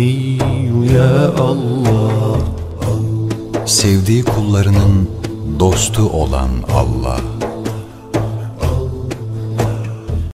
الغني يا الله Sevdiği kullarının dostu olan Allah.